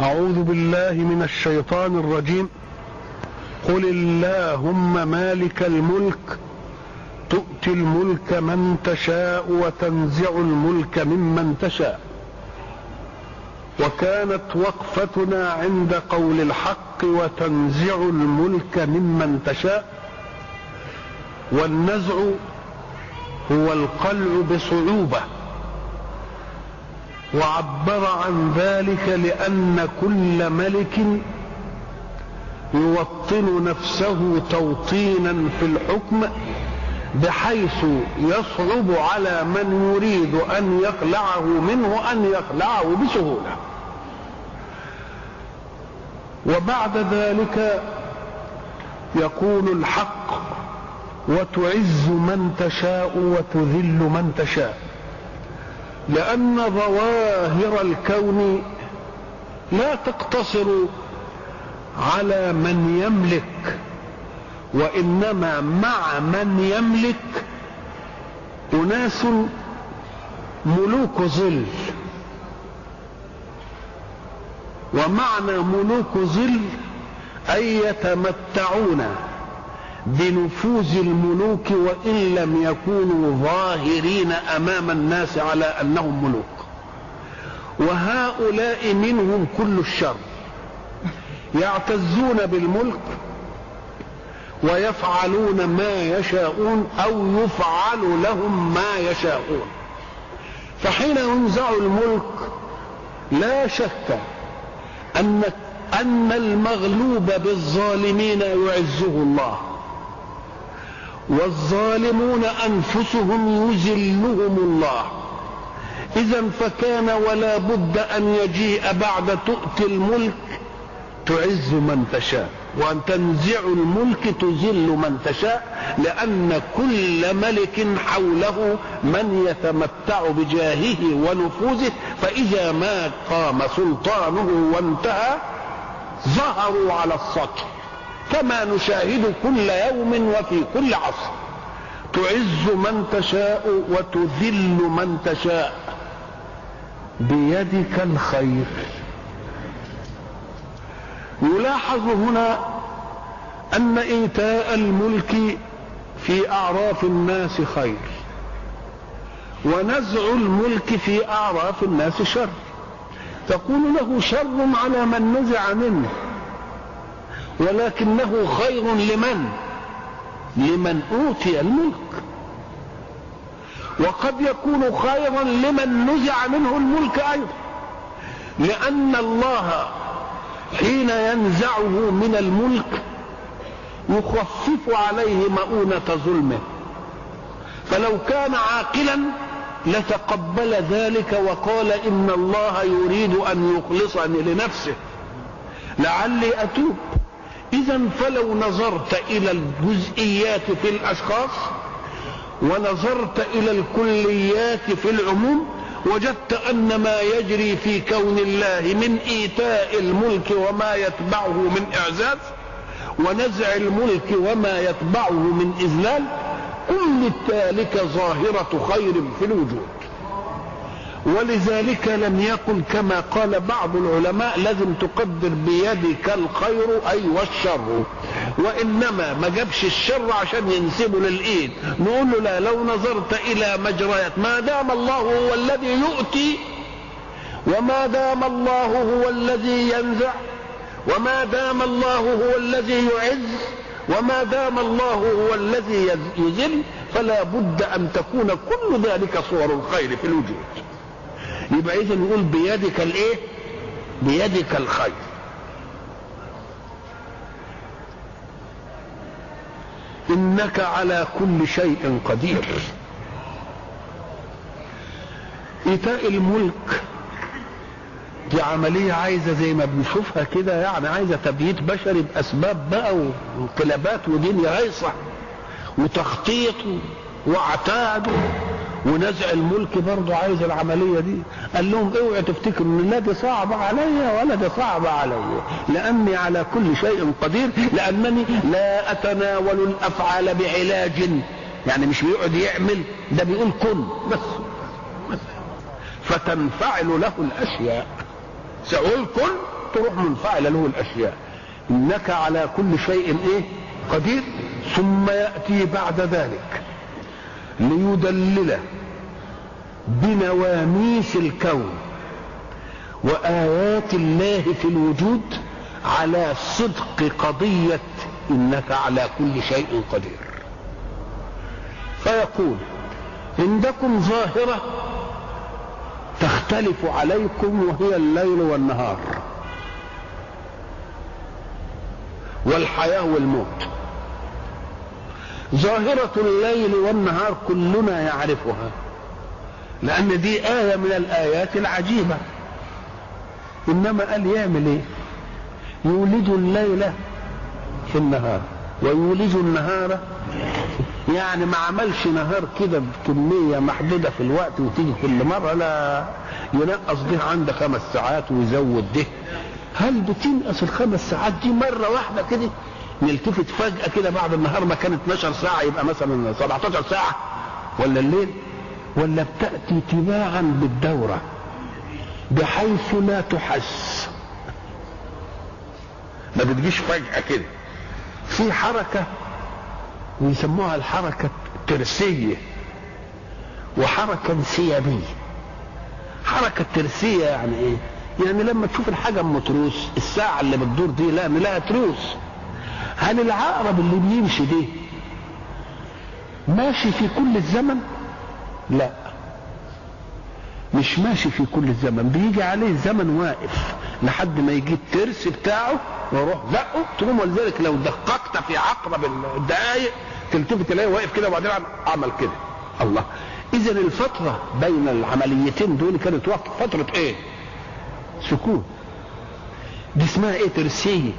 أعوذ بالله من الشيطان الرجيم. قل اللهم مالك الملك تؤتي الملك من تشاء وتنزع الملك ممن تشاء. وكانت وقفتنا عند قول الحق وتنزع الملك ممن تشاء. والنزع هو القلع بصعوبة. وعبر عن ذلك لأن كل ملك يوطن نفسه توطينا في الحكم بحيث يصعب على من يريد أن يخلعه منه أن يخلعه بسهولة. وبعد ذلك يقول الحق وتعز من تشاء وتذل من تشاء. لأن ظواهر الكون لا تقتصر على من يملك وإنما مع من يملك أناس ملوك ظل. ومعنى ملوك ظل أي يتمتعون. بنفوذ الملوك وإن لم يكونوا ظاهرين أمام الناس على أنهم ملوك. وهؤلاء منهم كل الشر. يعتزون بالملك ويفعلون ما يشاءون أو يفعل لهم ما يشاءون. فحين ينزع الملك لا شك أن أن المغلوب بالظالمين يعزه الله. والظالمون أنفسهم يذلهم الله. اذا فكان ولا بد أن يجيء بعد تؤتي الملك تعز من تشاء وأن تنزع الملك تذل من تشاء لأن كل ملك حوله من يتمتع بجاهه ونفوذه فإذا ما قام سلطانه وانتهى ظهروا على السطح. كما نشاهد كل يوم وفي كل عصر. تعز من تشاء وتذل من تشاء. بيدك الخير. يلاحظ هنا أن إيتاء الملك في أعراف الناس خير. ونزع الملك في أعراف الناس شر. تقول له شر على من نزع منه. ولكنه خير لمن؟ لمن أوتي الملك. وقد يكون خيرا لمن نزع منه الملك أيضا لأن الله حين ينزعه من الملك يخفف عليه مؤونة ظلمه. فلو كان عاقلا لتقبل ذلك وقال إن الله يريد أن يخلصني لنفسه لعلي أتوب. إذا فلو نظرت إلى الجزئيات في الأشخاص ونظرت إلى الكليات في العموم وجدت أن ما يجري في كون الله من إيتاء الملك وما يتبعه من إعزاز ونزع الملك وما يتبعه من إذلال كل ذلك ظاهرة خير في الوجود. ولذلك لم يقل كما قال بعض العلماء لازم تقدر بيدك الخير أي والشر. وإنما ما جابش الشر عشان ينسبه للإيد. نقول له لا لو نظرت إلى مجريات ما دام الله هو الذي يؤتي وما دام الله هو الذي ينزع وما دام الله هو الذي يعز وما دام الله هو الذي يذل فلا بد أن تكون كل ذلك صور الخير في الوجود. يبقى إذا نقول بيدك الإيه؟ بيدك الخير. إنك على كل شيء قدير. إيتاء الملك دي عملية عايزة زي ما بنشوفها كده يعني عايزة تبييت بشري بأسباب بقى وانقلابات ودنيا هيصة وتخطيط واعتاد ونزع الملك برضه عايز العملية دي. قال لهم اوعوا تفتكروا إن لا دي صعبة عليا ولا دي صعبة عليا. لأني على كل شيء قدير لأنني لا أتناول الأفعال بعلاج. يعني مش بيقعد يعمل ده بيقول كن بس, بس. فتنفعل له الأشياء. والكل تروح منفعلة له الأشياء. إنك على كل شيء إيه؟ قدير. ثم يأتي بعد ذلك. ليدلل بنواميس الكون وآيات الله في الوجود على صدق قضية إنك على كل شيء قدير. فيقول عندكم ظاهرة تختلف عليكم وهي الليل والنهار والحياة والموت. ظاهرة الليل والنهار كلنا يعرفها لأن دي آية من الآيات العجيبة إنما قال يعمل إيه؟ يولد الليل في النهار ويولد النهار يعني ما عملش نهار كده بكمية محدودة في الوقت وتيجي كل مرة لا ينقص ده عند خمس ساعات ويزود ده هل بتنقص الخمس ساعات دي مرة واحدة كده نلتفت فجأة كده بعد النهار ما كان 12 ساعة يبقى مثلا 17 ساعة ولا الليل ولا بتأتي تباعا بالدورة بحيث لا تحس. ما بتجيش فجأة كده. في حركة ويسموها الحركة الترسية وحركة انسيابية. حركة ترسية يعني إيه؟ يعني لما تشوف الحاجة أم تروس الساعة اللي بتدور دي لا نلاقيها تروس. هل العقرب اللي بيمشي دي ماشي في كل الزمن؟ لا. مش ماشي في كل الزمن. بيجي عليه زمن واقف لحد ما يجي الترس بتاعه ويروح زقه. تقوم ولذلك لو دققت في عقرب الدقايق تلتفت تلاقيه واقف كده وبعدين عمل كده. الله. اذا الفترة بين العمليتين دول كانت وقت فترة إيه؟ سكون. دي اسمها إيه؟ ترسية.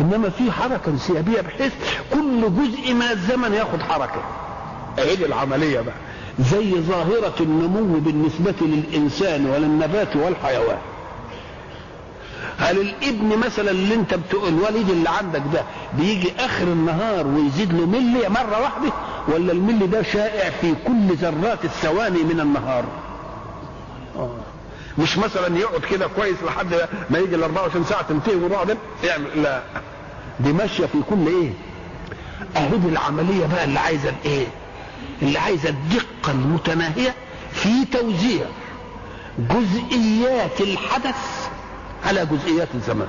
إنما في حركة انسيابيه بحيث كل جزء من الزمن ياخد حركة. اهي العملية بقى؟ زي ظاهرة النمو بالنسبة للإنسان وللنبات والحيوان. هل الابن مثلا اللي انت بتقول الوليد اللي عندك ده بيجي آخر النهار ويزيد له ملي مرة واحدة ولا الملي ده شائع في كل ذرات الثواني من النهار؟ آه. مش مثلا يقعد كده كويس لحد ما يجي ال 24 ساعة تنتهي ويروح يعمل لا. دي ماشية في كل إيه؟ اهي دي العملية بقى اللي عايزة الايه اللي عايزة الدقه المتناهيه في توزيع جزئيات الحدث على جزئيات الزمان.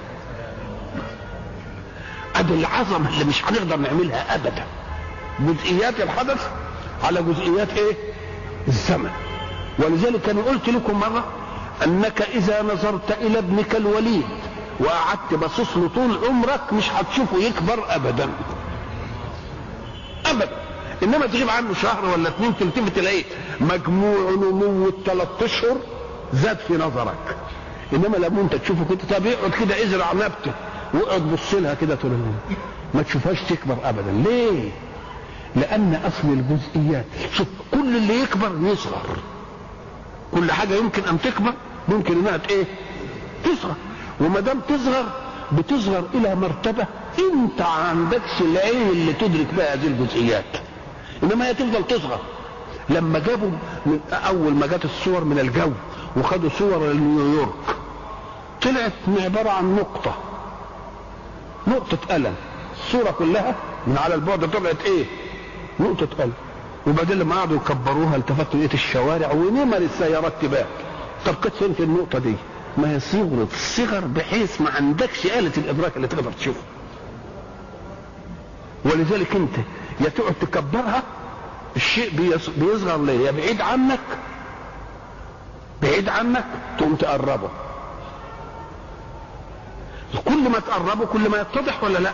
أدي العظمة اللي مش هنقدر نعملها ابدا. جزئيات الحدث على جزئيات إيه؟ الزمن ولذلك أنا قلت لكم مرة أنك إذا نظرت إلى ابنك الوليد وقعدت باصص له طول عمرك مش هتشوفه يكبر ابدا. ابدا. إنما تغيب عنه شهر ولا اتنين تلتفت تلاقيه مجموع نمو الثلاث أشهر زاد في نظرك. إنما لما أنت تشوفه كده. طب يقعد كده ازرع نبته واقعد بص لها كده طول اليوم. ما تشوفهاش تكبر ابدا. ليه؟ لأن أصل الجزئيات. شوف كل اللي يكبر يصغر. كل حاجة يمكن أن تكبر ممكن إنها إيه؟ تصغر. وما دام تصغر بتصغر إلى مرتبة أنت عندكش العين اللي تدرك بها هذه الجزئيات. إنما هي تفضل تصغر. لما جابوا من أول ما جت الصور من الجو وخدوا صور لنيويورك طلعت عبارة عن نقطة. نقطة قلم. الصورة كلها من على البعد طلعت إيه؟ نقطة قلم. وبعدين لما قعدوا يكبروها التفتوا لقيت الشوارع ونمر السيارات تباك طب كانت فين في النقطة دي؟ ما هي صغرت صغر بحيث ما عندكش آلة الإدراك اللي تقدر تشوفها. ولذلك أنت يا تقعد تكبرها الشيء بيصغر ليه؟ يا بعيد عنك بعيد عنك تقوم تقربه. كل ما تقربه كل ما يتضح ولا لأ؟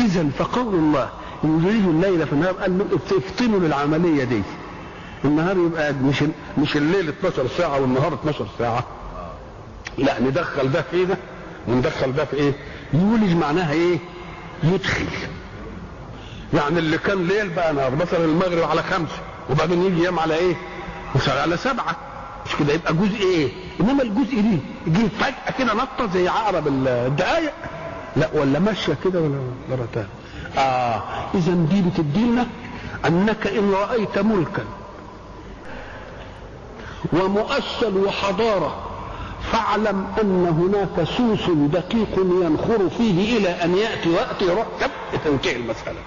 اذا فقول الله يريد الليل في النهار قال له افتنوا للعملية دي. النهار يبقى مش مش الليل 12 ساعة والنهار 12 ساعة. لا ندخل ده في ده وندخل ده في إيه؟ يولج معناها إيه؟ يدخل. يعني اللي كان ليل بقى نهار مثلا المغرب على خمسة وبعدين يجي يوم على إيه؟ على سبعة. مش كده؟ يبقى جزء إيه؟ إنما الجزء دي يجي فجأة كده نطة زي عقرب الدقايق. لا ولا ماشية كده ولا مرتان آه إذا دي بتدينا أنك إن رأيت ملكا. ومؤسل وحضارة فاعلم أن هناك سوس دقيق ينخر فيه إلى أن يأتي وقت يروح تنتهي المسألة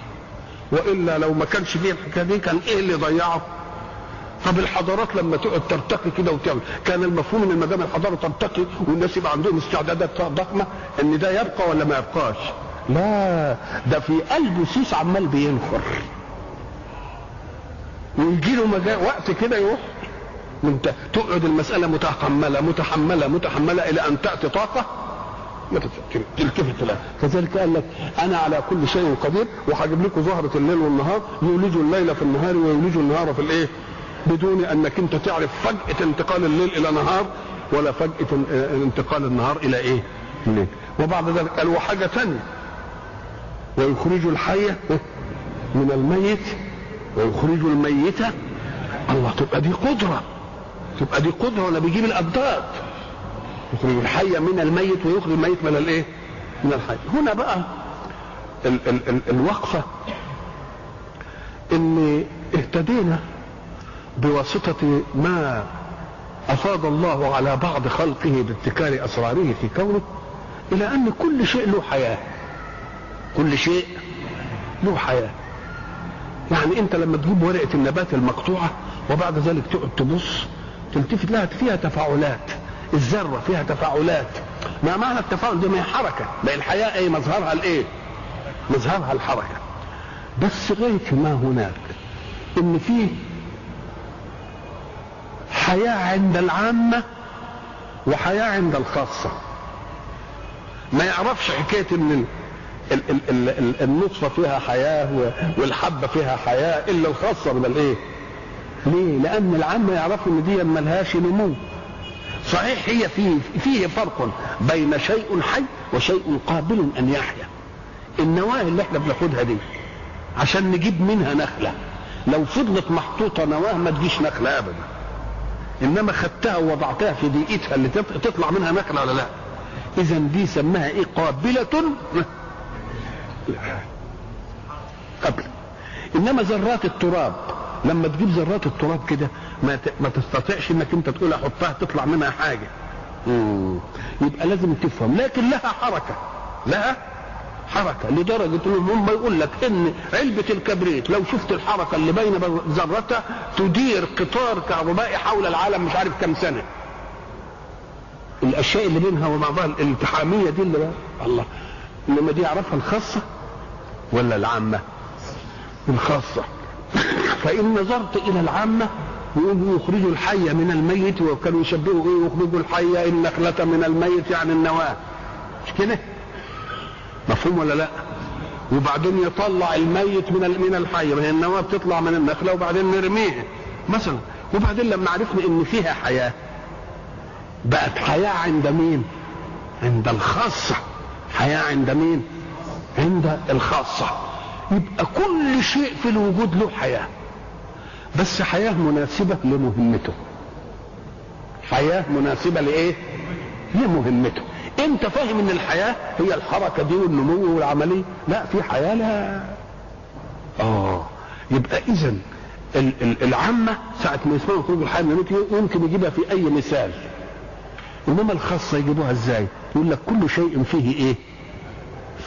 وإلا لو ما كانش فيه الحكاية دي كان إيه اللي ضيعه؟ طب الحضارات لما تقعد ترتقي كده وتعمل كان المفهوم إن ما دام الحضارة ترتقي والناس يبقى عندهم استعدادات ضخمة إن ده يبقى ولا ما يبقاش؟ لا ده في قلبه سيس عمال بينخر ويجي له وقت كده يروح وانت تقعد المسألة متحملة متحملة متحملة إلى أن تأتي طاقة؟ ما تلتفت لها كذلك قال لك أنا على كل شيء قدير وهجيب لكم زهرة الليل والنهار يولج الليل في النهار ويولج النهار في الإيه؟ بدون أنك أنت تعرف فجأة انتقال الليل إلى نهار ولا فجأة انتقال النهار إلى إيه؟ الليل. وبعد ذلك قال وحاجة ثانية ويخرج الحي من الميت ويخرج الميت الله تبقى دي قدرة. تبقى دي قدرة ولا بيجيب الأضداد يخرج الحي من الميت ويخرج الميت من الإيه؟ من الحي. هنا بقى ال ال ال الوقفة إن اهتدينا بواسطة ما أفاض الله على بعض خلقه بابتكار أسراره في كونه إلى أن كل شيء له حياة. كل شيء له حياة. يعني أنت لما تجيب ورقة النبات المقطوعة وبعد ذلك تقعد تبص تلتفت لها فيها تفاعلات. الذرة فيها تفاعلات. ما معنى التفاعل؟ ده ما هي حركة. بقى الحياة إيه؟ مظهرها الإيه؟ مظهرها الحركة. بس غاية ما هناك إن فيه حياة عند العامة وحياة عند الخاصة. ما يعرفش حكاية إن ال ال ال ال النطفة فيها حياة والحبة فيها حياة إلا الخاصة من الإيه؟ ليه؟ لأن العامة يعرفوا إن دي ملهاش نمو. صحيح هي فيه فيه فرق بين شيء حي وشيء قابل أن يحيا. النواة اللي إحنا بناخدها دي عشان نجيب منها نخلة لو فضلت محطوطة نواة ما تجيش نخلة أبدا. إنما خدتها ووضعتها في دقيقتها اللي تطلع منها نخلة ولا لا؟ إذا دي سماها إيه؟ قابلة قبل إنما ذرات التراب لما تجيب ذرات التراب كده ما ما تستطيعش انك انت تقول احطها تطلع منها حاجة. مم. يبقى لازم تفهم. لكن لها حركة. لها حركة. لدرجة انهم هم يقول لك إن علبة الكبريت لو شفت الحركة اللي بين ذرتها تدير قطار كهربائي حول العالم مش عارف كم سنة. الأشياء اللي بينها وبعضها الالتحامية دي اللي بقى الله. إنما دي يعرفها الخاصة ولا العامة؟ الخاصة. فإن نظرت إلى العامة يقول يخرجوا الحي من الميت وكانوا يشبهوا إيه يخرجوا الحي النخلة من الميت يعني النواة مش كده؟ مفهوم ولا لا؟ وبعدين يطلع الميت من من الحي ما هي النواة بتطلع من النخلة وبعدين نرميها مثلا وبعدين لما عرفنا إن فيها حياة بقت حياة عند مين؟ عند الخاصة حياة عند مين؟ عند الخاصة يبقى كل شيء في الوجود له حياة. بس حياة مناسبة لمهمته. حياة مناسبة لإيه؟ لمهمته. أنت فاهم إن الحياة هي الحركة دي والنمو والعملية؟ لا في حياة لها آه يبقى اذا العامة ساعة ما يسمعوا خروج الحياة من الموت يمكن يجيبها في أي مثال. انما الخاصة يجيبوها إزاي؟ يقول لك كل شيء فيه إيه؟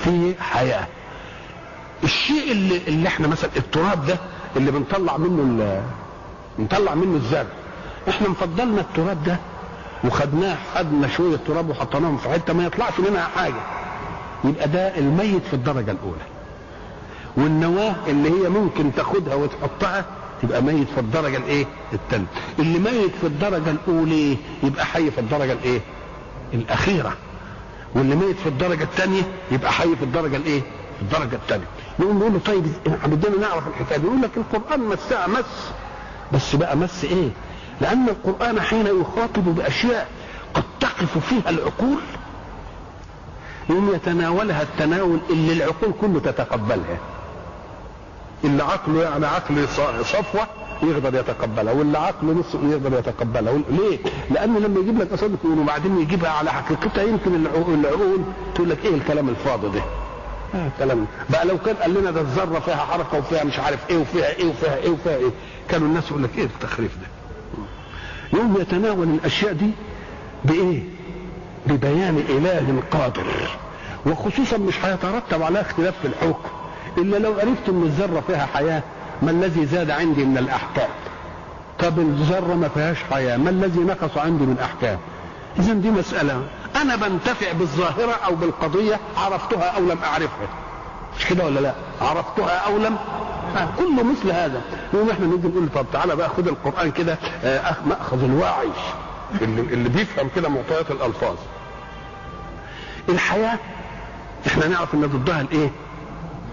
فيه حياة. الشيء اللي, اللي إحنا مثلا التراب ده اللي بنطلع منه بنطلع منه الزرع إحنا مفضلنا التراب ده وخدناه خدنا شوية تراب وحطيناهم في حتة ما يطلعش منها حاجة يبقى ده الميت في الدرجة الأولى والنواة اللي هي ممكن تاخدها وتحطها تبقى ميت في الدرجة الإيه؟ الثالثة. اللي ميت في الدرجة الأولى يبقى حي في الدرجة الإيه؟ الأخيرة. واللي ميت في الدرجة الثانية يبقى حي في الدرجة الإيه؟ الثانية. نقوم نقول له طيب بدنا نعرف الحكاية يقول لك القرآن مسها مس بس بقى مس إيه؟ لأن القرآن حين يخاطب بأشياء قد تقف فيها العقول يوم يتناولها التناول اللي العقول كله تتقبلها اللي عقله يعني عقل صفوة يقدر يتقبلها واللي عقله نص يقدر يتقبلها ليه؟ لأن لما يجيب لك يقول وبعدين يجيبها على حقيقتها يمكن العقول تقول لك إيه الكلام الفاضي ده؟ آه كلام. بقى لو كان قال لنا ده الذرة فيها حركة وفيها مش عارف إيه وفيها إيه وفيها إيه وفيها إيه كانوا الناس يقول لك إيه التخريف ده؟ يوم يتناول الأشياء دي بإيه؟ ببيان إله قادر. وخصوصا مش هيترتب على اختلاف في الحكم. إلا لو عرفت إن الذرة فيها حياة ما الذي زاد عندي من الأحكام؟ طب الذرة ما فيهاش حياة ما الذي نقص عندي من احكام اذا دي مسألة أنا بنتفع بالظاهرة أو بالقضية عرفتها أو لم أعرفها. مش كده ولا لا؟ عرفتها أو لم؟ آه كله مثل هذا. يوم إحنا نيجي نقول طب تعالى بقى خد القرآن كده آه مأخذ الواعي اللي, اللي بيفهم كده معطيات الألفاظ. الحياة إحنا نعرف إن ضدها الإيه؟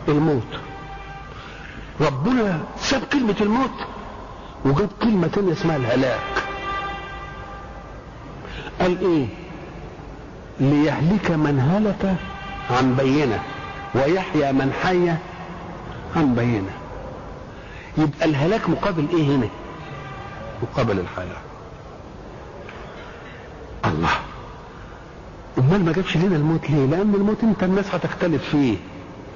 الموت. ربنا ساب كلمة الموت وجاب كلمة تانية اسمها الهلاك. قال إيه؟ ليهلك من هلك عن بينة ويحيى من حي عن بينة. يبقى الهلاك مقابل إيه هنا؟ مقابل الحياة. الله. أمال ما جابش لنا الموت ليه؟ لأن الموت أنت الناس هتختلف فيه.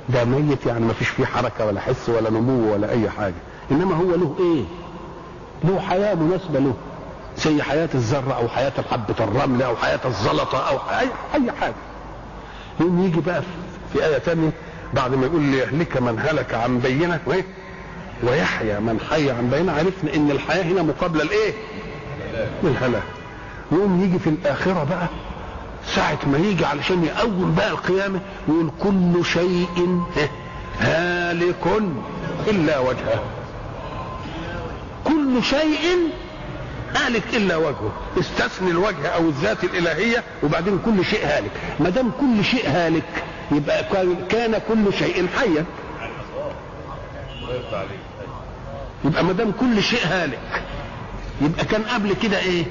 ده ميت يعني ما فيش فيه حركة ولا حس ولا نمو ولا أي حاجة. إنما هو له إيه؟ له حياة مناسبة له. زي حياة الذرة أو حياة حبة الرمل أو حياة الزلطة أو أي أي حاجة. يوم يجي بقى في آية تانية بعد ما يقول ليهلك من هلك عن بينة؟ ويحيى من حي عن بينة. عرفنا إن الحياة هنا مقابلة لإيه؟ للهلاك. يقوم يجي في الآخرة بقى ساعة ما يجي علشان يقوم بقى القيامة يقول كل شيء هالك إلا وجهه. كل شيء هالك إلا وجهه. استثني الوجه أو الذات الإلهية وبعدين كل شيء هالك. ما دام كل شيء هالك يبقى كان كل شيء حيا. يبقى ما دام كل شيء هالك يبقى كان قبل كده إيه؟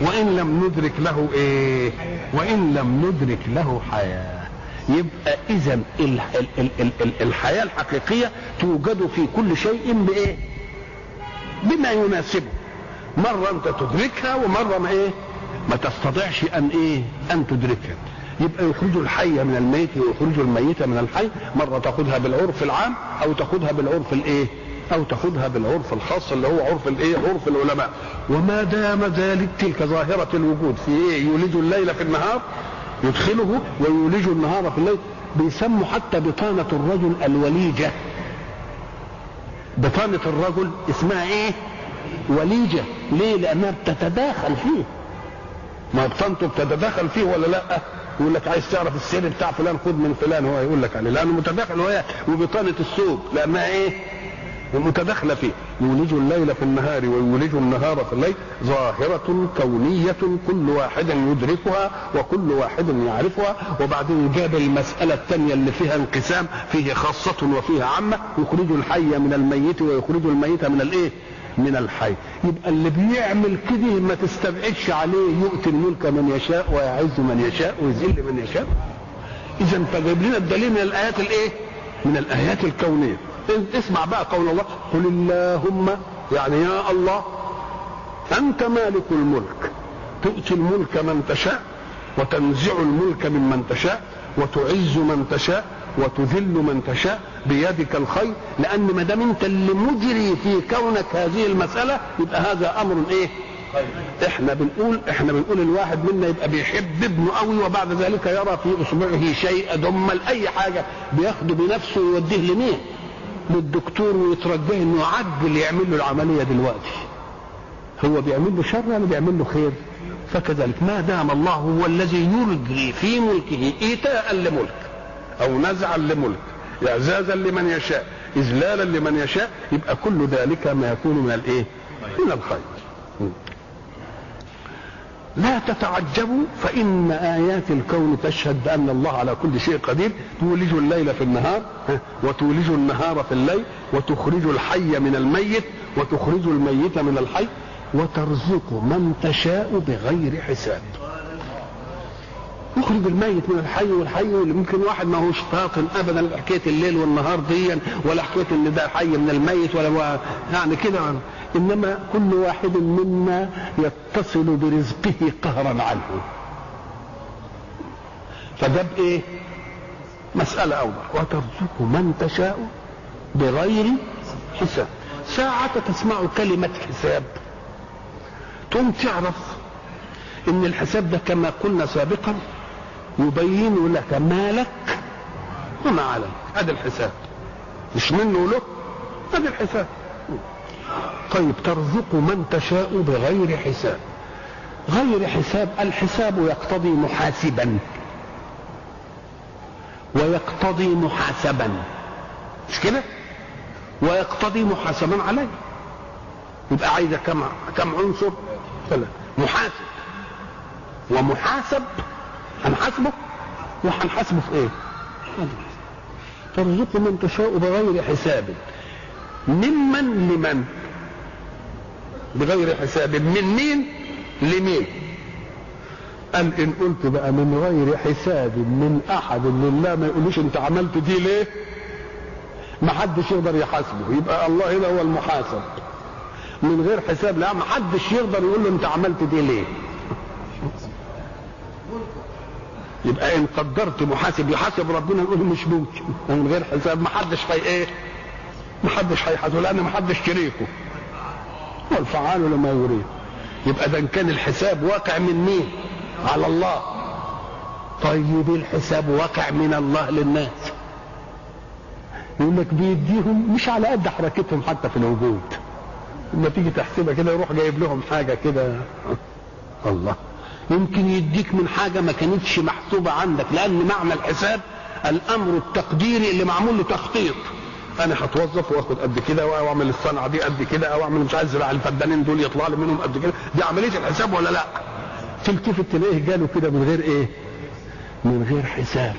وإن لم ندرك له إيه؟ وإن لم ندرك له حياة. يبقى إذا الحياة الحقيقية توجد في كل شيء بإيه؟ بما يناسبه. مرة أنت تدركها ومرة ما إيه؟ ما تستطيعش أن إيه؟ أن تدركها. يبقى يخرج الحي من الميت ويخرج الميت من الحي. مرة تاخذها بالعرف العام أو تاخذها بالعرف الإيه؟ أو تاخذها بالعرف الخاص اللي هو عرف الإيه؟ عرف العلماء. وما دام ذلك تلك ظاهرة الوجود. في إيه؟ يولج الليل في النهار يدخله ويولج النهار في الليل. بيسموا حتى بطانة الرجل الوليجة. بطانة الرجل اسمها إيه؟ وليجة. ليه؟ لأنها بتتداخل فيه. ما بطانته بتتداخل فيه ولا لأ؟ يقول لك عايز تعرف السر بتاع فلان خد من فلان هو يقول لك عليه. لأنه متداخل وهي وبطانه الثوب لأنها إيه؟ متداخلة فيه. يولج الليل في النهار ويولج النهار في الليل. ظاهرة كونية كل واحد يدركها وكل واحد يعرفها. وبعدين جاب المسألة الثانية اللي فيها انقسام فيه خاصة وفيها عامة. يخرج الحي من الميت ويخرج الميت من الإيه؟ من الحي. يبقى اللي بيعمل كده ما تستبعدش عليه يؤتي الملك من يشاء ويعز من يشاء ويذل من يشاء. إذا فجايب لنا الدليل من الآيات الإيه؟ من الآيات الكونية. اسمع بقى قول الله قل اللهم يعني يا الله أنت مالك الملك. تؤتي الملك من تشاء وتنزع الملك ممن تشاء وتعز من تشاء وتذل من تشاء بيدك الخير لأن ما دام أنت اللي مجري في كونك هذه المسألة يبقى هذا أمر إيه؟ إحنا بنقول إحنا بنقول الواحد منا يبقى بيحب ابنه قوي وبعد ذلك يرى في اصبعه شيء دمل أي حاجة بياخده بنفسه ويوديه لمين؟ للدكتور ويترجاه إنه يعجل يعمل له العملية دلوقتي. هو بيعمل له شر ولا بيعمل له خير؟ فكذلك ما دام الله هو الذي يلقي في ملكه إيتاء لملك أو نزعا لملك إعزازا لمن يشاء إذلالا لمن يشاء يبقى كل ذلك ما يكون من الايه من الخير. لا تتعجبوا فإن آيات الكون تشهد بأن الله على كل شيء قدير تولج الليل في النهار وتولج النهار في الليل وتخرج الحي من الميت وتخرج الميت من الحي وترزق من تشاء بغير حساب. يخرج الميت من الحي والحي ممكن واحد ما هوش فاطن ابدا حكاية الليل والنهار دي ولا حكاية إن ده حي من الميت ولا يعني كده. إنما كل واحد منا يتصل برزقه قهرا عنه. فجاب إيه؟ مسألة أوضح. وترزق من تشاء بغير حساب. ساعة تسمع كلمة حساب. تقوم تعرف إن الحساب ده كما قلنا سابقا يبين لك ما لك وما عليك. هذا الحساب. مش منه له هذا الحساب. طيب ترزق من تشاء بغير حساب. غير حساب الحساب يقتضي محاسبا. ويقتضي محاسبا. مش كده؟ ويقتضي محاسبا عليه يبقى عايزة كم كم عنصر؟ محاسب. ومحاسب هنحاسبه وهنحاسبه في إيه؟ ترزق من تشاء بغير حساب. ممن لمن؟ بغير حساب. من مين؟ لمين؟ قال إن قلت بقى من غير حساب من أحد لله ما يقولوش أنت عملت دي ليه؟ ما حدش يقدر يحاسبه. يبقى الله هنا هو المحاسب. من غير حساب لا ما حدش يقدر يقول له أنت عملت دي ليه؟ يبقى إن قدرت محاسب يحاسب ربنا نقول مش ممكن من غير حساب ما حدش هي إيه؟ ما حدش هيحاسبه لأن ما حدش شريكه. والفعال لما يريد. يبقى ده كان الحساب واقع من مين؟ على الله. طيب الحساب واقع من الله للناس. يقول لك بيديهم مش على قد حركتهم حتى في الوجود. لما تيجي تحسبها كده يروح جايب لهم حاجة كده. الله. يمكن يديك من حاجة ما كانتش محسوبة عندك لأن معنى الحساب الأمر التقديري اللي معمول له تخطيط أنا هتوظف وآخد قد كده أو اعمل الصنعة دي قد كده أو أعمل مش عايز ازرع الفدانين دول يطلع لي منهم قد كده. دي عملية الحساب ولا لأ؟ تلتفت تلاقيه جاله كده من غير إيه؟ من غير حساب.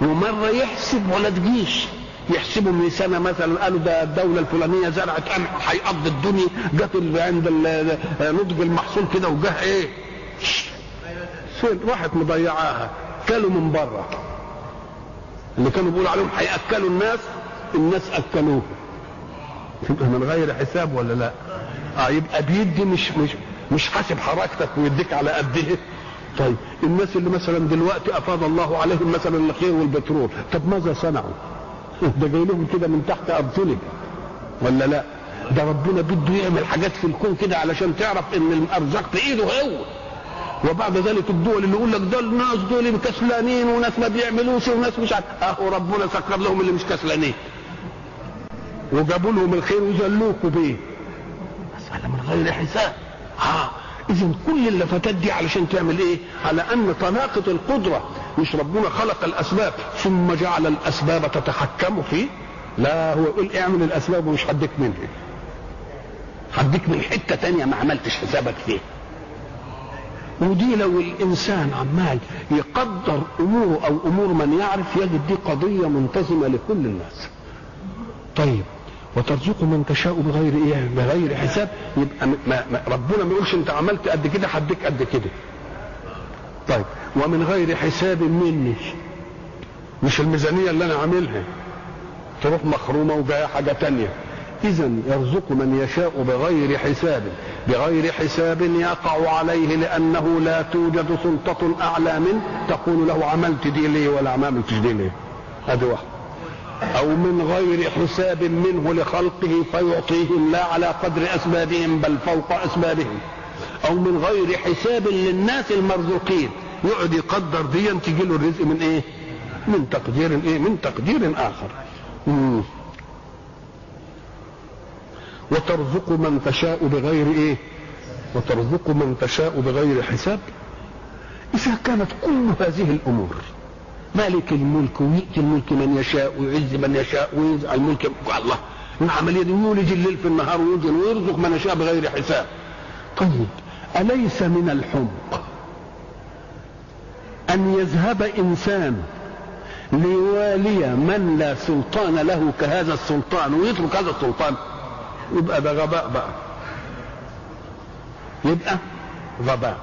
ومرة يحسب ولا تجيش يحسبوا من سنة مثلا قالوا ده الدولة الفلانية زرعت قمح هيقضي الدنيا جت عند نضج المحصول كده وجه إيه؟ فين راحت مضيعاها. كلوا من بره اللي كانوا بيقولوا عليهم هياكلوا الناس الناس أكلوه. يبقى من غير حساب ولا لا؟ آه يبقى بيدي مش مش مش حاسب حركتك ويديك على قد إيه طيب الناس اللي مثلا دلوقتي أفاض الله عليهم مثلا الخير والبترول. طب ماذا صنعوا؟ ده جاي لهم كده من تحت ارجلك ولا لا؟ ده ربنا بده يعمل حاجات في الكون كده علشان تعرف إن الأرزاق في ايده هو. وبعد ذلك الدول اللي يقول لك ده الناس دول كسلانين وناس ما بيعملوش وناس مش عارف. أهو ربنا سكر لهم اللي مش كسلانين. وجابوا لهم الخير وذلوكوا بيه. مسألة من غير حساب. ها اذا كل اللفتات دي علشان تعمل إيه؟ على أن طلاقة القدرة. مش ربنا خلق الأسباب ثم جعل الأسباب تتحكم فيه لا هو يقول اعمل الأسباب ومش هديك منها. هديك من حتة تانية ما عملتش حسابك فيه ودي لو الانسان عمال يقدر أموره أو أمور من يعرف يجد دي قضية منتظمة لكل الناس. طيب وترزق من تشاء بغير إيه؟ بغير حساب يبقى ما ما ربنا ما يقولش أنت عملت قد كده هديك قد كده. طيب ومن غير حساب مني مش الميزانية اللي أنا عاملها تروح مخرومة وجاية حاجة تانية إذا يرزق من يشاء بغير حساب بغير حساب يقع عليه لأنه لا توجد سلطة أعلى منه تقول له عملت دي ليه ولا ما عملتش دي ليه هذه واحدة أو من غير حساب منه لخلقه فيعطيهم لا على قدر أسبابهم بل فوق أسبابهم أو من غير حساب للناس المرزوقين يقعد يقدر دي تجي له الرزق من إيه؟ من تقدير إيه؟ من تقدير آخر. مم. وترزق من تشاء بغير إيه؟ وترزق من تشاء بغير حساب. إذا كانت كل هذه الأمور مالك الملك ويؤتي الملك من يشاء ويعز من يشاء وينزع الملك الله. العملية دي يولج الليل في النهار وينزل ويرزق من يشاء بغير حساب. طيب أليس من الحمق أن يذهب إنسان ليوالي من لا سلطان له كهذا السلطان ويترك هذا السلطان؟ يبقى ده غباء بقى. يبقى غباء.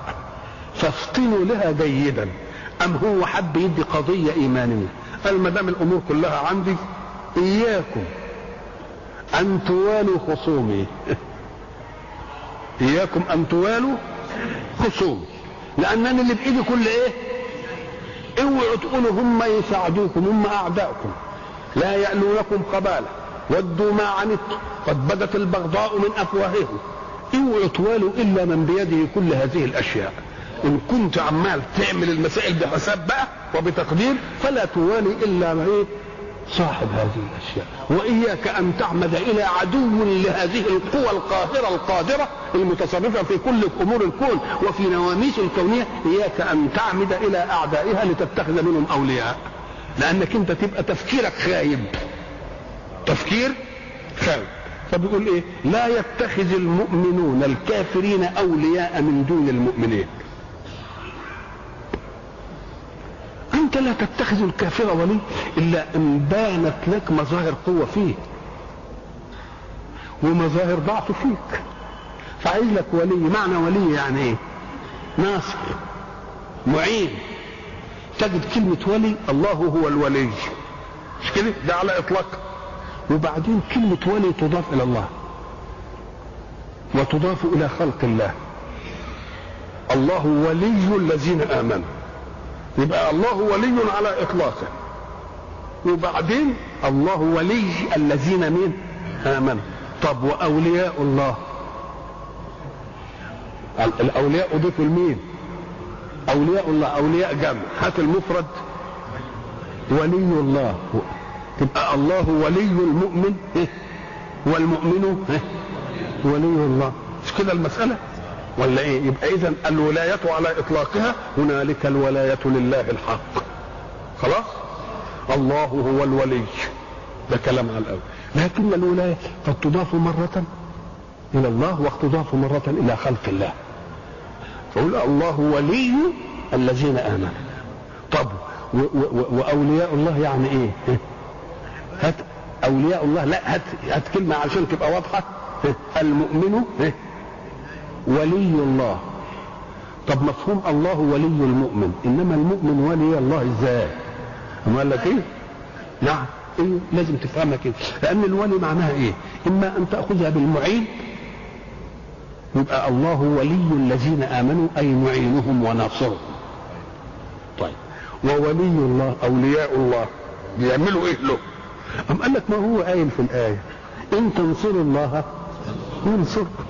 فافطنوا لها جيدا أم هو حب يدي قضية إيمانية؟ قال ما دام الأمور كلها عندي إياكم أن توالوا خصومي. إياكم أن توالوا خصومي. لأنني اللي بإيدي كل إيه؟ اوعوا تقولوا هم يساعدوكم هم اعداؤكم لا يألونكم خباله ودوا ما عنتم قد بدت البغضاء من أفواههم. اوعوا توالوا إلا من بيده كل هذه الأشياء. إن كنت عمال تعمل المسائل بحساب بقى وبتقدير فلا توالي إلا ما إيه صاحب هذه الأشياء. وإياك أن تعمد إلى عدو لهذه القوى القاهرة القادرة المتصرفه في كل أمور الكون وفي نواميس الكونية. إياك أن تعمد إلى أعدائها لتتخذ منهم أولياء. لأنك أنت تبقى تفكيرك خايب تفكير خايب فبيقول إيه؟ لا يتخذ المؤمنون الكافرين أولياء من دون المؤمنين. أنت لا تتخذ الكافر ولي إلا إن بانت لك مظاهر قوة فيه ومظاهر ضعف فيك. فعايز لك ولي معنى ولي يعني إيه؟ ناصر معين. تجد كلمة ولي الله هو الولي. مش كده؟ ده على إطلاق. وبعدين كلمة ولي تضاف إلى الله. وتضاف إلى خلق الله. الله ولي الذين آمنوا. يبقى الله ولي على إطلاقه. وبعدين الله ولي الذين مين؟ آمنوا. طب وأولياء الله؟ الأولياء أضيفوا لمين؟ أولياء الله أولياء جمع. هات المفرد. ولي الله. تبقى الله ولي المؤمن والمؤمن ولي الله. مش كده المسألة؟ ولا إيه؟ يبقى اذا الولاية على إطلاقها هنالك الولاية لله الحق. خلاص؟ الله هو الولي. ده كلام على الأول. لكن الولاية قد تضاف مرة إلى الله وقد تضاف مرة إلى خلق الله. فقول الله ولي الذين آمنوا. طب وأولياء الله يعني إيه؟ هات أولياء الله. لا هات هات كلمة عشان تبقى واضحة. المؤمن ولي الله. طب مفهوم الله ولي المؤمن. إنما المؤمن ولي الله إزاي؟ أما قال لك إيه؟ نعم. إيه؟ لازم تفهمها كده. لأن الولي معناها إيه؟ إما أن تأخذها بالمعين يبقى الله ولي الذين آمنوا أي معينهم وناصرهم. طيب. وولي الله أولياء الله. بيعملوا إيه له؟ أم قال لك ما هو قايل في الآية؟ إن تنصروا الله ينصركم.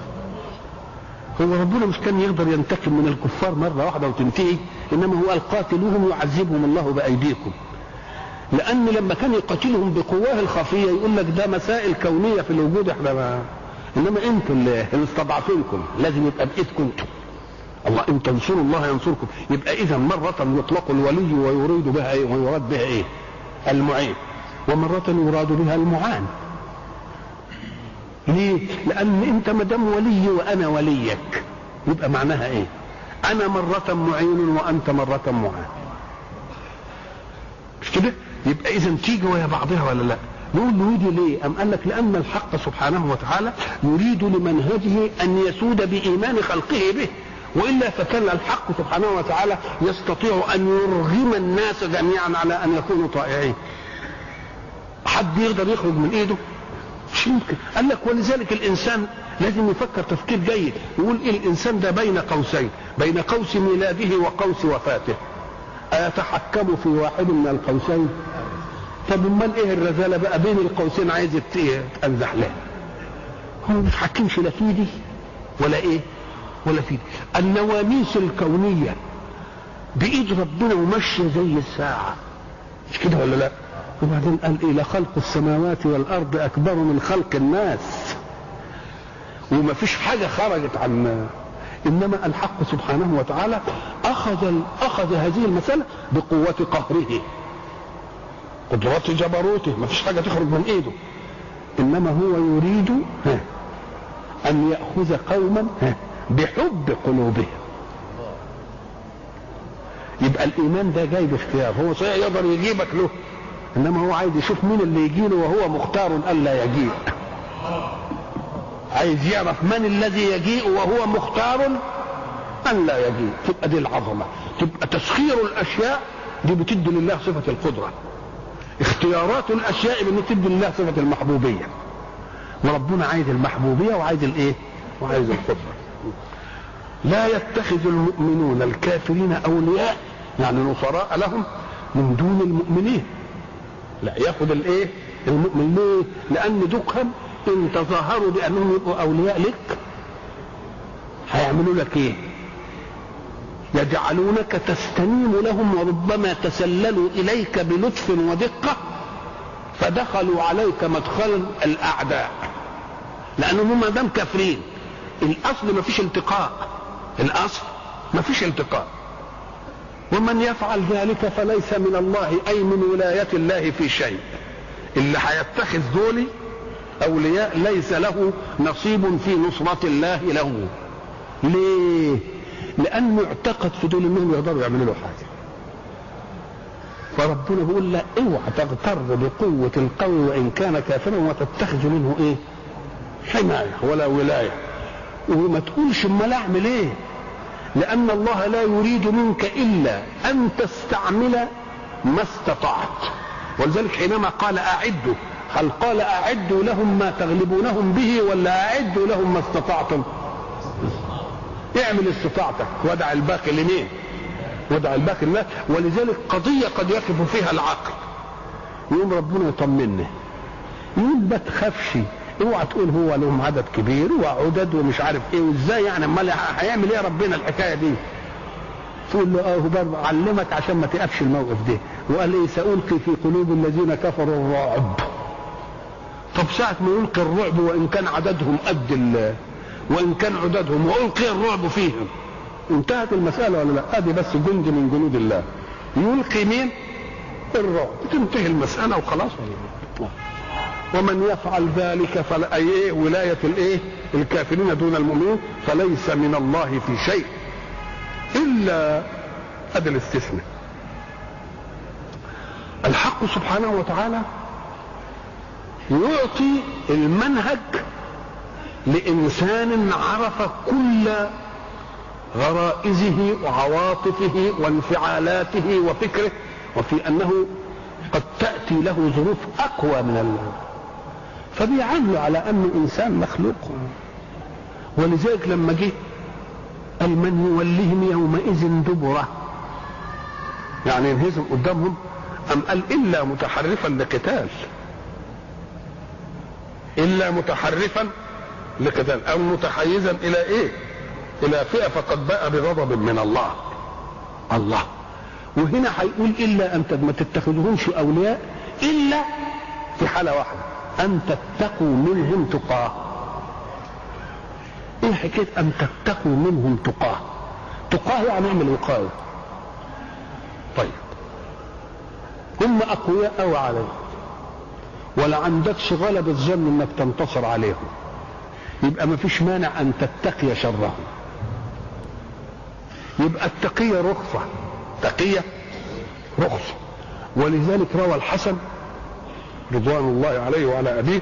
هو ربنا مش كان يقدر ينتقم من الكفار مرة واحدة وتنتهي إنما هو قال قاتلوهم الله بأيديكم. لأن لما كان يقاتلهم بقواه الخفية يقول لك ده مسائل كونية في الوجود إحنا ما إنما أنتم اللي مستضعفينكم لازم يبقى بإيدكم أنتم. الله إن تنصروا الله ينصركم. يبقى إذا مرة يطلق الولي ويريد بها إيه؟ ويراد بها إيه؟ المعين. ومرة يراد بها المعان ليه؟ لأن أنت ما دام ولي وأنا وليك يبقى معناها إيه؟ أنا مرة معين وأنت مرة معان مش كده؟ يبقى إذا تيجي ويا بعضها ولا لا؟ نقول نريد ليه؟ أم قال لك لأن الحق سبحانه وتعالى يريد لمنهجه أن يسود بإيمان خلقه به وإلا فكان الحق سبحانه وتعالى يستطيع أن يرغم الناس جميعا على أن يكونوا طائعين حد يقدر يخرج من إيده؟ مش يمكن. قال لك ولذلك الإنسان لازم يفكر تفكير جيد. يقول إيه الإنسان ده بين قوسين بين قوس ميلاده وقوس وفاته. أيتحكم في واحد من القوسين؟ طب أمال إيه الرذالة بقى؟ بين القوسين عايز يتنزح له. هو ما بيتحكمش لا في دي ولا إيه ولا في دي النواميس الكونية بإيد ربنا وماشية زي الساعة. مش كده ولا لا؟ وبعدين قال إيه لخلق السماوات والأرض أكبر من خلق الناس. وما فيش حاجة خرجت عن إنما الحق سبحانه وتعالى أخذ أخذ هذه المسألة بقوة قهره قدرات جبروته. ما فيش حاجة تخرج من إيده. إنما هو يريد أن يأخذ قوما بحب قلوبهم. يبقى الإيمان ده جاي باختيار. هو صحيح يقدر يجيبك له. إنما هو عايز يشوف مين اللي يجي له وهو مختار الا يجيء. عايز يعرف من الذي يجيء وهو مختار أن لا يجيء. تبقى دي العظمة. تبقى تسخير الأشياء دي بتدي لله صفة القدرة. اختيارات الأشياء بتدي لله صفة المحبوبية. وربنا عايز المحبوبية وعايز الإيه؟ وعايز القدرة. لا يتخذ المؤمنون الكافرين أولياء يعني نصراء لهم من دون المؤمنين. لا ياخذ الايه؟ المؤمن ليه؟ لأن دكهم إن تظاهروا بأنهم يبقوا أولياء لك هيعملوا لك إيه؟ يجعلونك تستنيم لهم وربما تسللوا إليك بلطف ودقة فدخلوا عليك مدخلا الأعداء لأنهم هم دام كافرين. الأصل ما فيش التقاء الأصل ما فيش التقاء ومن يفعل ذلك فليس من الله أي من ولاية الله في شيء. اللي هيتخذ دول أولياء ليس له نصيب في نصرة الله له. ليه؟ لأنه اعتقد في دول انهم يقدروا يعملوا له حاجة. فربنا بيقول لا اوعى تغتر بقوة القوي وإن كان كافرا وتتخذ منه إيه؟ حماية ولا ولاية. وما تقولش أمال أعمل إيه؟ لأن الله لا يريد منك إلا أن تستعمل ما استطعت. ولذلك حينما قال أعدوا هل قال أعدوا لهم ما تغلبونهم به ولا أعدوا لهم ما استطعتم؟ اعمل استطاعتك ودع الباقي لمين؟ ودع الباقي لله. ولذلك قضية قد يقف فيها العقل. يقوم ربنا يطمني. يقول ما تخافش اوعى تقول هو لهم عدد كبير وعدد ومش عارف إيه وازاي يعني امال هيعمل إيه ربنا الحكاية دي؟ تقول له آه علمك عشان ما تقفش الموقف ده. وقال إيه سألقي في قلوب الذين كفروا الرعب. طب ساعة ما يلقي الرعب وإن كان عددهم قد وإن كان عددهم وألقي الرعب فيهم. انتهت المسألة ولا لا؟ هذه بس جند من جنود الله. يلقي مين؟ الرعب. تنتهي المسألة وخلاص. ومن يفعل ذلك فلا أي إيه؟ ولاية الإيه؟ الكافرين دون المؤمنين فليس من الله في شيء إلا هذا الاستثناء الحق سبحانه وتعالى يعطي المنهج لإنسان عرف كل غرائزه وعواطفه وانفعالاته وفكره وفي أنه قد تأتي له ظروف أقوى من الله فبيعامله على أنه إنسان مخلوق. ولذلك لما جه قال من يوليهم يومئذ دبرة. يعني ينهزم قدامهم أم قال إلا متحرفا لقتال. إلا متحرفا لقتال. أو متحيزا إلى إيه؟ إلى فئة فقد باء بغضب من الله. الله. وهنا هيقول إلا أن ما تتخذهمش أولياء إلا في حالة واحدة. أن تتقوا منهم تقاه. إيه حكاية أن تتقوا منهم تقاه؟ تقاه يعني اعمل وقايه طيب. هم أقوياء قوي عليك ولا عندكش غلبة ظن إنك تنتصر عليهم. يبقى ما فيش مانع أن تتقي شرهم. يبقى التقية رخصة. تقية رخصة. ولذلك روى الحسن رضوان الله عليه وعلى أبيه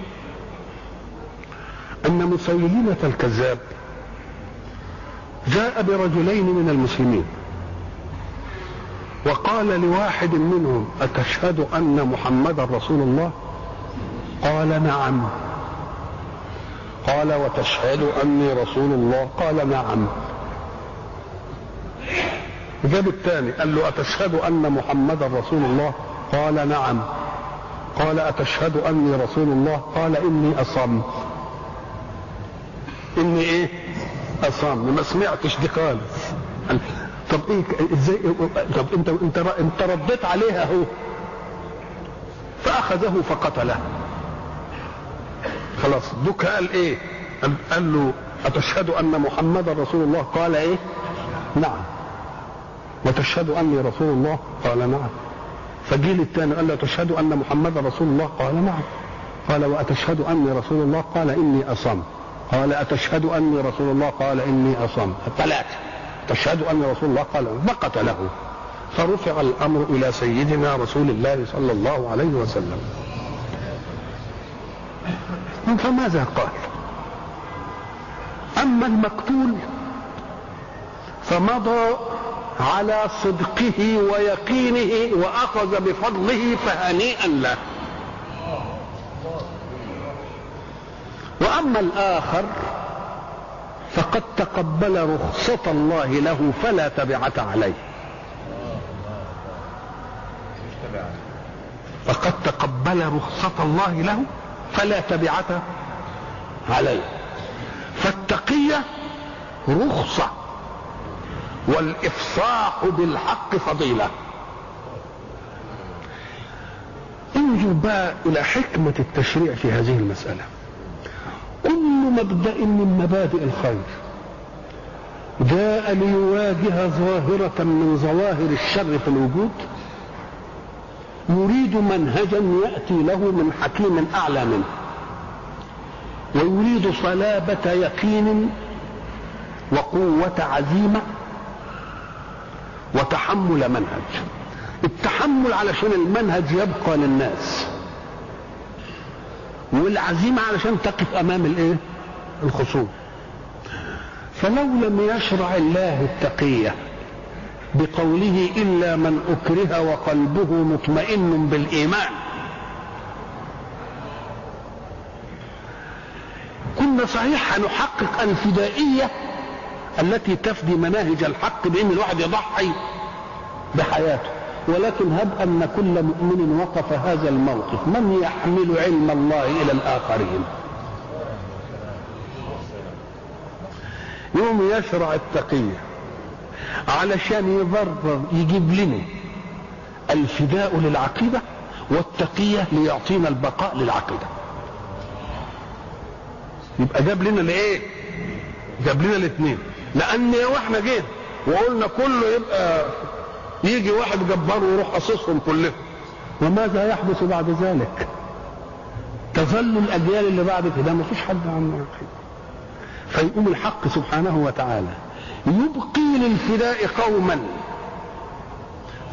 أن مسيلمة الكذاب جاء برجلين من المسلمين وقال لواحد منهم أتشهد أن محمدا رسول الله؟ قال نعم. قال وتشهد أني رسول الله؟ قال نعم. جاب الثاني قال له أتشهد أن محمدا رسول الله؟ قال نعم. قال أتشهد أني رسول الله؟ قال إني أصم إني إيه؟ أصم ما سمعتش دي خالص طب إيه إزاي؟ طب أنت أنت أنت رديت عليها أهو فأخذه فقتله. خلاص. دوك قال إيه؟ قال له أتشهد أن محمدا رسول الله؟ قال إيه؟ نعم. وتشهد أني رسول الله؟ قال نعم. فجيل الثاني قال له تشهد أن محمدا رسول الله؟ قال نعم. قال وأتشهد أني رسول الله؟ قال إني اصم قال أتشهد أني رسول الله؟ قال إني اصم الثلاثه تشهد أني رسول الله؟ قال فقتله فرفع الأمر إلى سيدنا رسول الله صلى الله عليه وسلم. فماذا قال؟ أما المقتول فمضى على صدقه ويقينه وأخذ بفضله فهنيئا له. وأما الآخر فقد تقبل رخصة الله له فلا تبعة عليه. فقد تقبل رخصة الله له فلا تبعة عليه. فالتقية رخصة. والإفصاح بالحق فضيلة. انظر بقى إلى حكمة التشريع في هذه المسألة. كل مبدأ من مبادئ الخير جاء ليواجه ظاهرة من ظواهر الشر في الوجود. يريد منهجا يأتي له من حكيم أعلى منه. ويريد صلابة يقين وقوة عزيمة. وتحمل منهج. التحمل علشان المنهج يبقى للناس. والعزيمة علشان تقف أمام الإيه؟ الخصوم. فلو لم يشرع الله التقية بقوله إلا من أكره وقلبه مطمئن بالإيمان. كنا صحيح هنحقق الفدائية التي تفدي مناهج الحق بأن الواحد يضحي بحياته. ولكن هب أن كل مؤمن وقف هذا الموقف. من يحمل علم الله إلى الآخرين؟ يوم يشرع التقية علشان يبرر يجيب لنا الفداء للعقيدة والتقية ليعطينا البقاء للعقيدة. يبقى جاب لنا الايه جاب لنا الاثنين. لأن لو إحنا جينا وقلنا كله يبقى يجي واحد جبار ويروح قصصهم كلهم. وماذا يحدث بعد ذلك؟ تظل الأجيال اللي بعد كده ما فيش حد عنه عقيده فيقوم الحق سبحانه وتعالى. يبقي للفداء قوما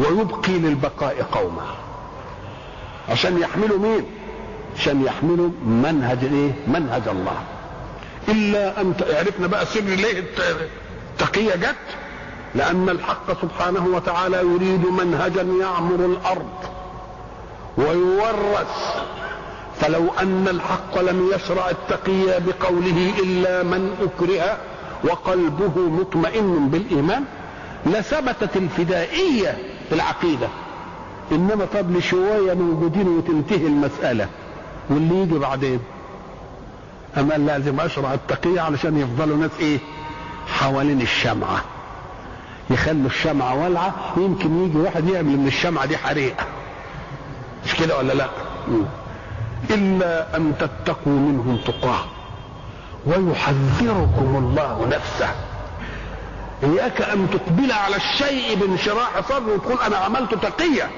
ويبقي للبقاء قوما. عشان يحملوا مين؟ عشان يحملوا منهج إيه؟ منهج الله. إلا أن عرفنا بقى سر ليه التقية جت؟ لأن الحق سبحانه وتعالى يريد منهجا يعمر الأرض ويورث. فلو أن الحق لم يشرع التقية بقوله إلا من أكره وقلبه مطمئن بالإيمان لثبتت الفدائية في العقيدة. إنما طب لشوية موجودين وتنتهي المسألة واللي يجي بعدين؟ اما لازم أشرع التقية علشان يفضلوا ناس إيه؟ حوالين الشمعة. يخلوا الشمعة والعة يمكن يجي واحد يعمل من الشمعة دي حريقة مش كده ولا لا؟ إلا أن تتقوا منهم تقاة. ويحذركم الله نفسه. إياك أن تقبل على الشيء بانشراح صدر وتقول أنا عملت تقية.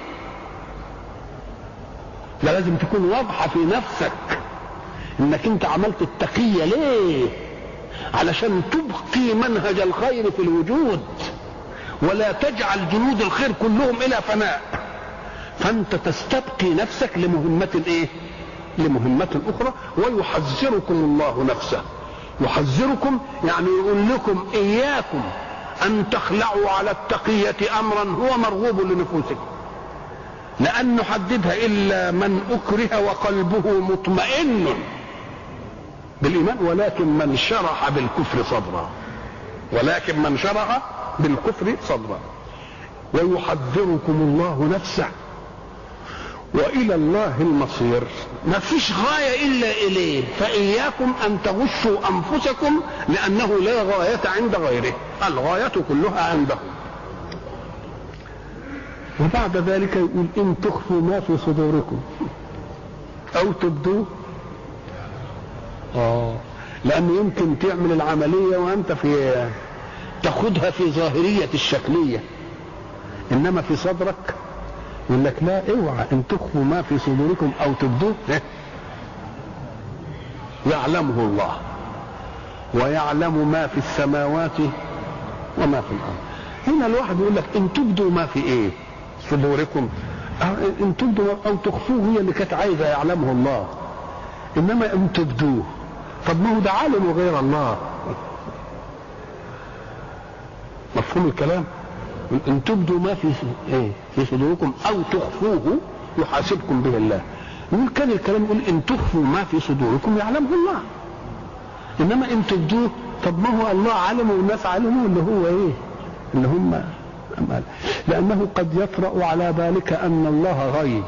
لا لازم تكون واضحة في نفسك. انك انت عملت التقية ليه؟ علشان تبقي منهج الخير في الوجود ولا تجعل جنود الخير كلهم إلى فناء. فأنت تستبقي نفسك لمهمة إيه؟ لمهمة أخرى ويحذركم الله نفسه. يحذركم يعني يقول لكم إياكم أن تخلعوا على التقية امرا هو مرغوب لنفوسكم. لأن نحددها إلا من أكره وقلبه مطمئن. بالإيمان ولكن من شرح بالكفر صدرا. ولكن من شرح بالكفر صدرا. ويحذركم الله نفسه وإلى الله المصير. ما فيش غاية إلا إليه. فإياكم أن تغشوا أنفسكم لأنه لا غاية عند غيره. الغاية كلها عنده. وبعد ذلك يقول إن تخفوا ما في صدوركم أو تبدوه آه. لأن يمكن تعمل العملية وأنت في تاخدها في ظاهرية الشكلية. إنما في صدرك يقول لك لا اوعى أن تخفوا ما في صدوركم أو تبدوه. يعلمه الله ويعلم ما في السماوات وما في الأرض. هنا الواحد يقول لك إن تبدوا ما في إيه؟ صدوركم. إن تبدوا أو تخفوه هي اللي كانت عايزة يعلمه الله. إنما إن تبدوه طب ما هو ده عالم غير الله. مفهوم الكلام؟ إن تبدوا ما في إيه في صدوركم أو تخفوه يحاسبكم به الله. يقول كان الكلام يقول إن تخفوا ما في صدوركم يعلمه الله. إنما إن تبدوه طب ما هو الله علمه والناس علموا اللي هو إيه؟ اللي هم أمال. لأنه قد يطرأ على ذلك أن الله غيب.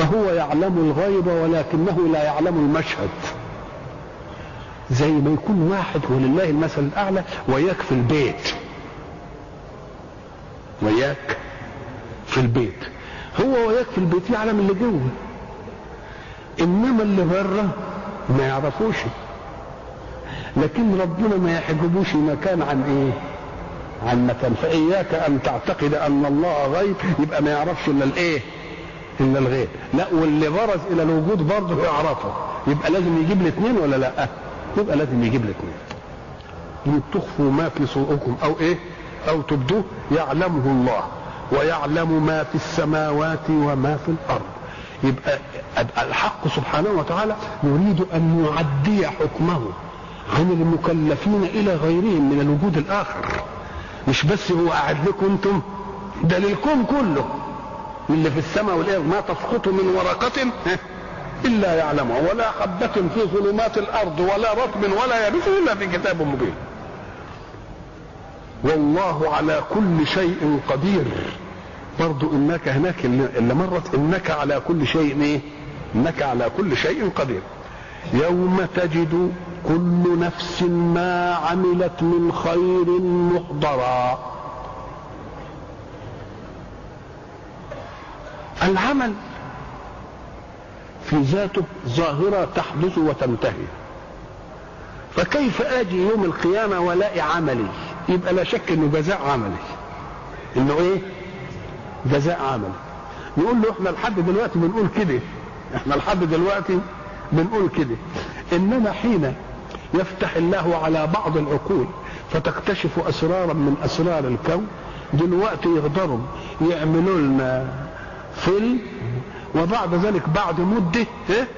فهو يعلم الغيب ولكنه لا يعلم المشهد. زي ما يكون واحد ولله المثل الأعلى وياك في البيت. وياك في البيت. هو وياك في البيت يعلم اللي جوه. إنما اللي بره ما يعرفوش. لكن ربنا ما يحجبوش مكان عن إيه؟ عن مكان. فإياك أن تعتقد أن الله غيب يبقى ما يعرفش إلا الإيه؟ الا الغيب لا واللي برز إلى الوجود برضه يعرفه يبقى لازم يجيب الاثنين ولا لا؟ يبقى لازم يجيب الاثنين. إن تخفوا ما في صدوركم أو إيه؟ أو تبدوه يعلمه الله ويعلم ما في السماوات وما في الأرض. يبقى الحق سبحانه وتعالى يريد أن يعدي حكمه عن المكلفين إلى غيرهم من الوجود الآخر. مش بس هو قاعد لكم أنتم ده للكون كله. اللي في السماء والأرض ما تسقط من ورقة إلا يعلمها ولا حبة في ظلمات الأرض ولا رطب ولا يابس إلا في كتاب مبين. والله على كل شيء قدير. برضو إنك هناك اللي مرت إنك على كل شيء إيه؟ إنك على كل شيء قدير. يوم تجد كل نفس ما عملت من خير محضرا العمل في ذاته ظاهرة تحدث وتنتهي. فكيف آجي يوم القيامة والاقي عملي؟ يبقى لا شك إنه جزاء عملي. إنه إيه؟ جزاء عملي. نقول له إحنا لحد دلوقتي بنقول كده. إحنا لحد دلوقتي بنقول كده. إنما حين يفتح الله على بعض العقول فتكتشف أسرارا من أسرار الكون دلوقتي يقدروا يعملوا لنا فيلم وبعد ذلك بعد مدة إيه؟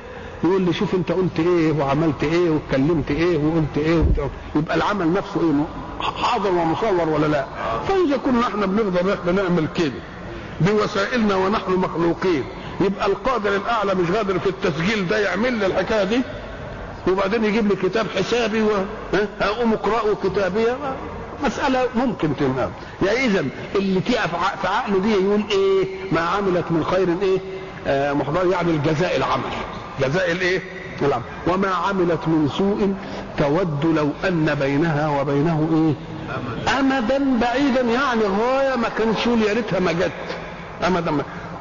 يقول لي شوف انت قلت إيه وعملت إيه واتكلمت إيه وقلت إيه. يبقى العمل نفسه إيه حاضر ومصور ولا لا فإذا كنا إحنا بنقدر إحنا نعمل كده بوسائلنا ونحن مخلوقين يبقى القادر الأعلى مش قادر في التسجيل ده يعمل لي الحكاية دي وبعدين يجيب لي كتاب حسابي واقوم أقرأه كتابي مسألة ممكن تنام يعني إذا اللي تقف في عقله دي يقول إيه؟ ما عملت من خير إيه؟ آه محضر يعني الجزاء العمل. جزاء الإيه؟ العمل. وما عملت من سوء تود لو أن بينها وبينه إيه؟ أمدا بعيدا. يعني غاية ما كانش يا ريتها ما جت. أمدا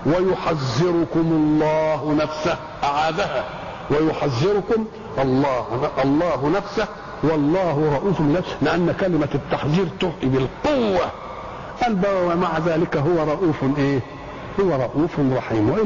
ويحذركم الله نفسه. أعادها. ويحذركم الله الله نفسه والله رؤوف بالنفس لأن كلمة التحذير تؤتي بالقوة قال ومع ذلك هو رؤوف إيه؟ هو رؤوف رحيم وإلى